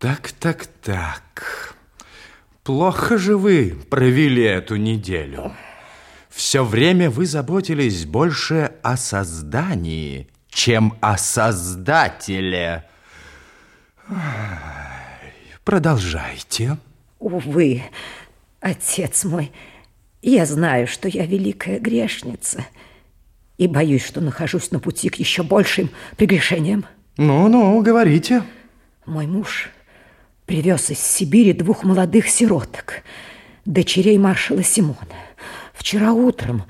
Так, так, так. Плохо же вы провели эту неделю. Все время вы заботились больше о создании, чем о создателе. Продолжайте. Увы, отец мой, я знаю, что я великая грешница и боюсь, что нахожусь на пути к еще большим прегрешениям. Ну-ну, говорите. Мой муж привез из Сибири двух молодых сироток, дочерей маршала Симона. Вчера утром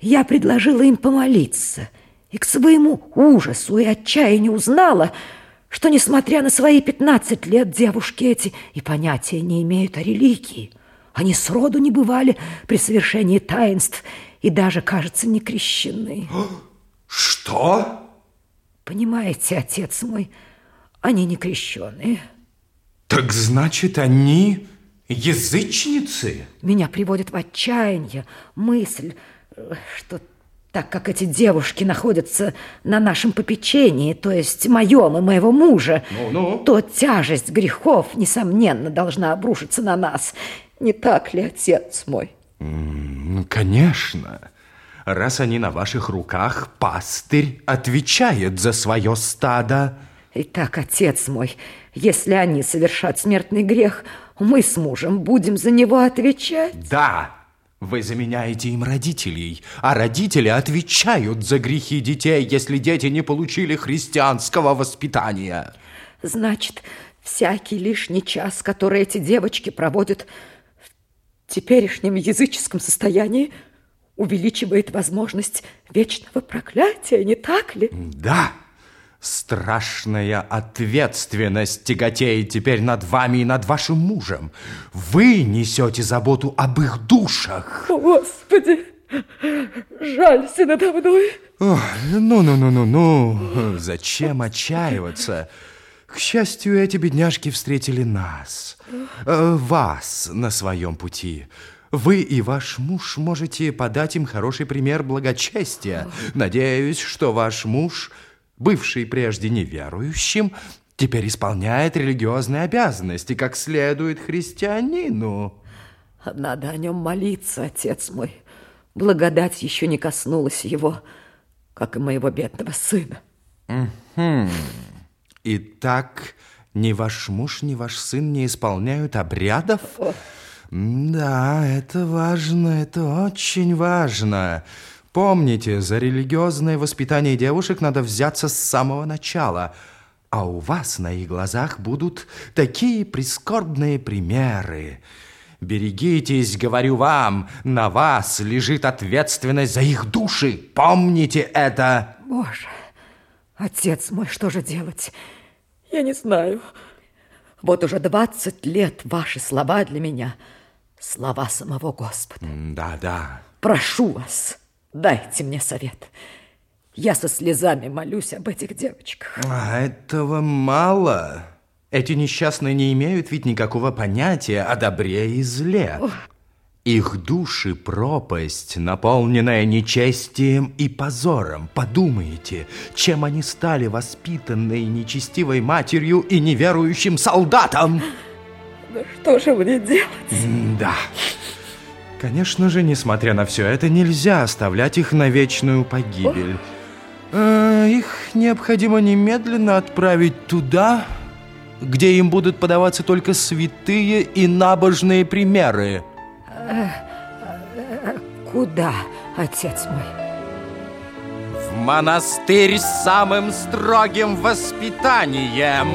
я предложила им помолиться, и к своему ужасу и отчаянию узнала, что, несмотря на свои 15 лет, девушки эти и понятия не имеют о религии. Они сроду не бывали при совершении таинств и даже, кажется, не крещены. Что? Понимаете, отец мой, они не крещеные. Так значит, они язычницы? Меня приводит в отчаяние мысль, что так как эти девушки находятся на нашем попечении, то есть моем и моего мужа, Ну-ну. то тяжесть грехов, несомненно, должна обрушиться на нас. Не так ли, отец мой? Ну, конечно. Раз они на ваших руках, пастырь отвечает за свое стадо. Итак, отец мой, если они совершат смертный грех, мы с мужем будем за него отвечать. Да, вы заменяете им родителей, а родители отвечают за грехи детей, если дети не получили христианского воспитания. Значит, всякий лишний час, который эти девочки проводят в теперешнем языческом состоянии, увеличивает возможность вечного проклятия, не так ли? Да, страшная ответственность тяготеет теперь над вами и над вашим мужем. Вы несете заботу об их душах. О, Господи, жалься надо мной. Ну-ну-ну-ну-ну, зачем отчаиваться? К счастью, эти бедняжки встретили нас, э, вас на своем пути. Вы и ваш муж можете подать им хороший пример благочестия. Надеюсь, что ваш муж, бывший прежде неверующим, теперь исполняет религиозные обязанности, как следует христианину. Надо о нем молиться, отец мой. Благодать еще не коснулась его, как и моего бедного сына. Итак, ни ваш муж, ни ваш сын не исполняют обрядов? Да, это важно, это очень важно. Помните, за религиозное воспитание девушек надо взяться с самого начала. А у вас на их глазах будут такие прискорбные примеры. Берегитесь, говорю вам, на вас лежит ответственность за их души. Помните это. Боже, отец мой, что же делать? Я не знаю. Вот уже двадцать лет ваши слова для меня слова самого Господа. Да-да. Прошу вас, дайте мне совет. Я со слезами молюсь об этих девочках. А этого мало. Эти несчастные не имеют ведь никакого понятия о добре и зле. Их души пропасть, наполненная нечестием и позором. Подумайте, чем они стали воспитанной нечестивой матерью и неверующим солдатом. Да что же мне делать? Да. Конечно же, несмотря на все это, нельзя оставлять их на вечную погибель. Э, Их необходимо немедленно отправить туда, где им будут подаваться только святые и набожные примеры. Куда, отец мой? В монастырь с самым строгим воспитанием.